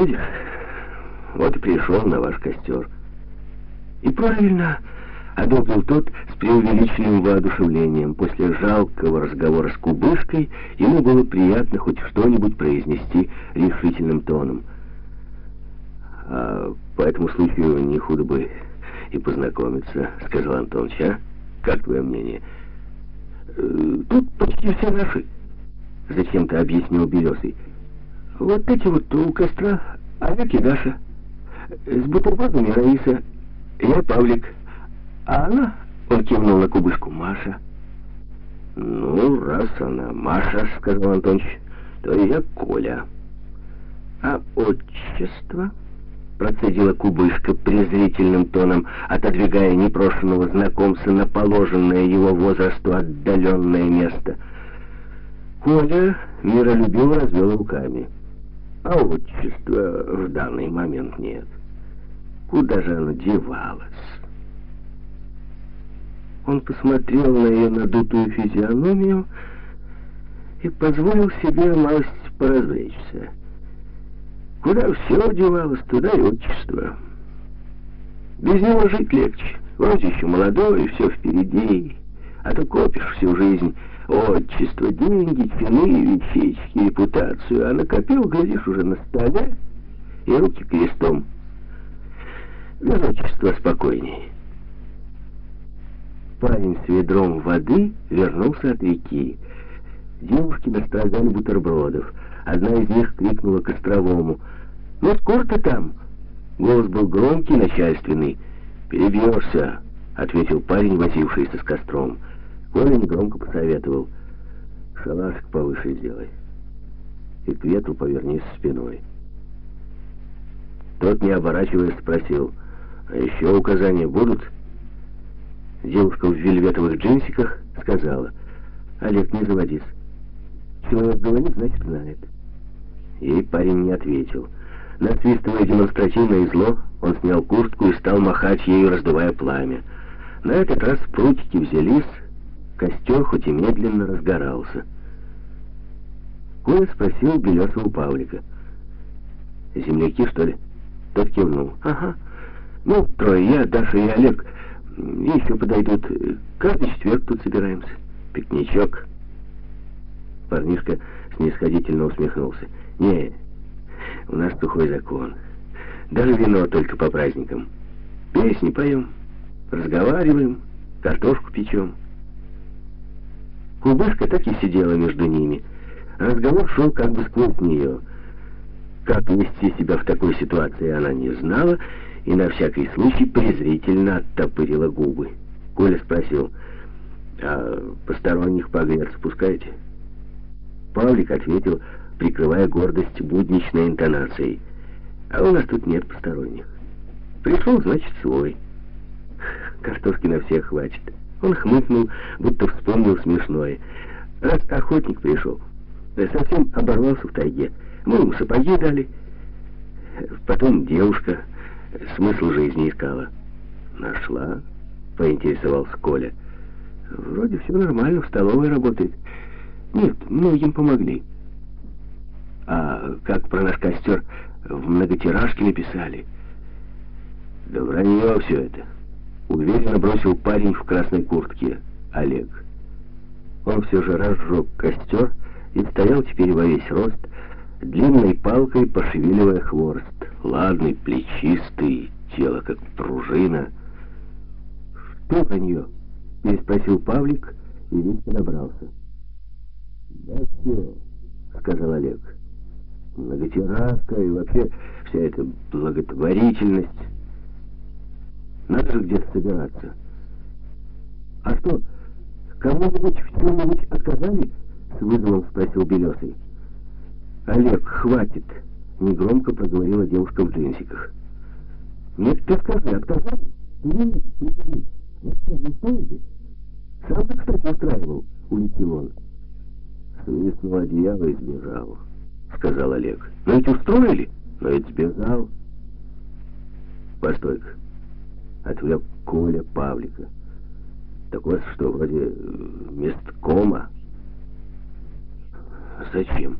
будешь? Вот и пришел на ваш костер. И правильно одобрил тот с преувеличенным воодушевлением. После жалкого разговора с кубышкой ему было приятно хоть что-нибудь произнести решительным тоном. «А по этому случаю не худо бы и познакомиться», — сказал Антонович, а? Как твое мнение? Э, тут почти все наши, — зачем-то объяснил Белесый. Вот эти вот у костра Олег и Даша. С бутербродами Раиса. Я Павлик. А она, он кивнул на кубышку, Маша. Ну, раз она Маша, сказал Антонович, то я Коля. А отчество? Процедила кубышка презрительным тоном, отодвигая непрошенного знакомца на положенное его возрасту отдаленное место. Коля миролюбиво развел руками. А отчества в данный момент нет. Куда же оно девалось? Он посмотрел на ее надутую физиономию и позволил себе малость поразвлечься. Куда все девалось, туда и отчество. Без него жить легче. Вроде еще молодой, все впереди. А то копишь всю жизнь отчество, деньги, чины, вещички, репутацию. А накопил, глядишь, уже на столе и руки крестом. Без отчества спокойней. Парень с ведром воды вернулся от реки. Девушки настрогали бутербродов. Одна из них крикнула Костровому. «Ну, скоро ты там?» Голос был громкий, начальственный. «Перебьешься», — ответил парень, возившийся с костром. Коля негромко посоветовал. «Шалашик повыше сделай. И к ветру повернись спиной». Тот, не оборачиваясь, спросил, «А еще указания будут?» Девушка в вельветовых джинсиках сказала, «Олег, не заводись. Человек говорит, значит, знает». Ей парень не ответил. Насвистывая демонстративно и зло, он снял куртку и стал махать ею, раздувая пламя. На этот раз прутики взялись, Костер хоть и медленно разгорался. Коля спросил Белесова Павлика. «Земляки, что ли?» Тот кивнул. «Ага. Ну, трое, я, Даша и Олег. Еще подойдут. Каждый четверг тут собираемся. Пикничок». Парнишка снисходительно усмехнулся. «Не, у нас сухой закон. Даже вино только по праздникам. Песни поем, разговариваем, картошку печем». Кубышка так и сидела между ними. Разговор шел как бы сквозь нее. Как вести себя в такой ситуации она не знала и на всякий случай презрительно оттопырила губы. Коля спросил, а посторонних погреться пускаете? Павлик ответил, прикрывая гордость будничной интонацией. А у нас тут нет посторонних. Пришел, значит, свой. Картошки на всех хватит. Он хмыкнул, будто вспомнил смешное. Раз охотник пришел, совсем оборвался в тайге. Мы ему сапоги дали. Потом девушка смысл жизни искала. Нашла, поинтересовался Коля. Вроде все нормально, в столовой работает. Нет, многим помогли. А как про наш костер в многотиражке написали? Да вранье все это. Уверенно бросил парень в красной куртке, Олег. Он все же разжег костер и стоял теперь во весь рост, длинной палкой пошевеливая хворост. Ладный, плечистый, тело как пружина. «Что про нее?» — переспросил Павлик и весь подобрался. «Да все», — сказал Олег. «Многотиражка и вообще вся эта благотворительность». Надо же где-то собираться. А что, кому-нибудь в чем-нибудь отказали? С вызовом спросил Белесый. Олег, хватит, негромко проговорила девушка в джинсиках. Нет, ты скажи, отказали? Нет, нет, не стоите? Сам ты, кстати, устраивал, улетел он. Свистнул одеяло и сбежал, сказал Олег. Но ведь устроили, но ведь сбежал. Постой-ка. Отвлек Коля Павлика. Так вот, что вроде месткома. Зачем?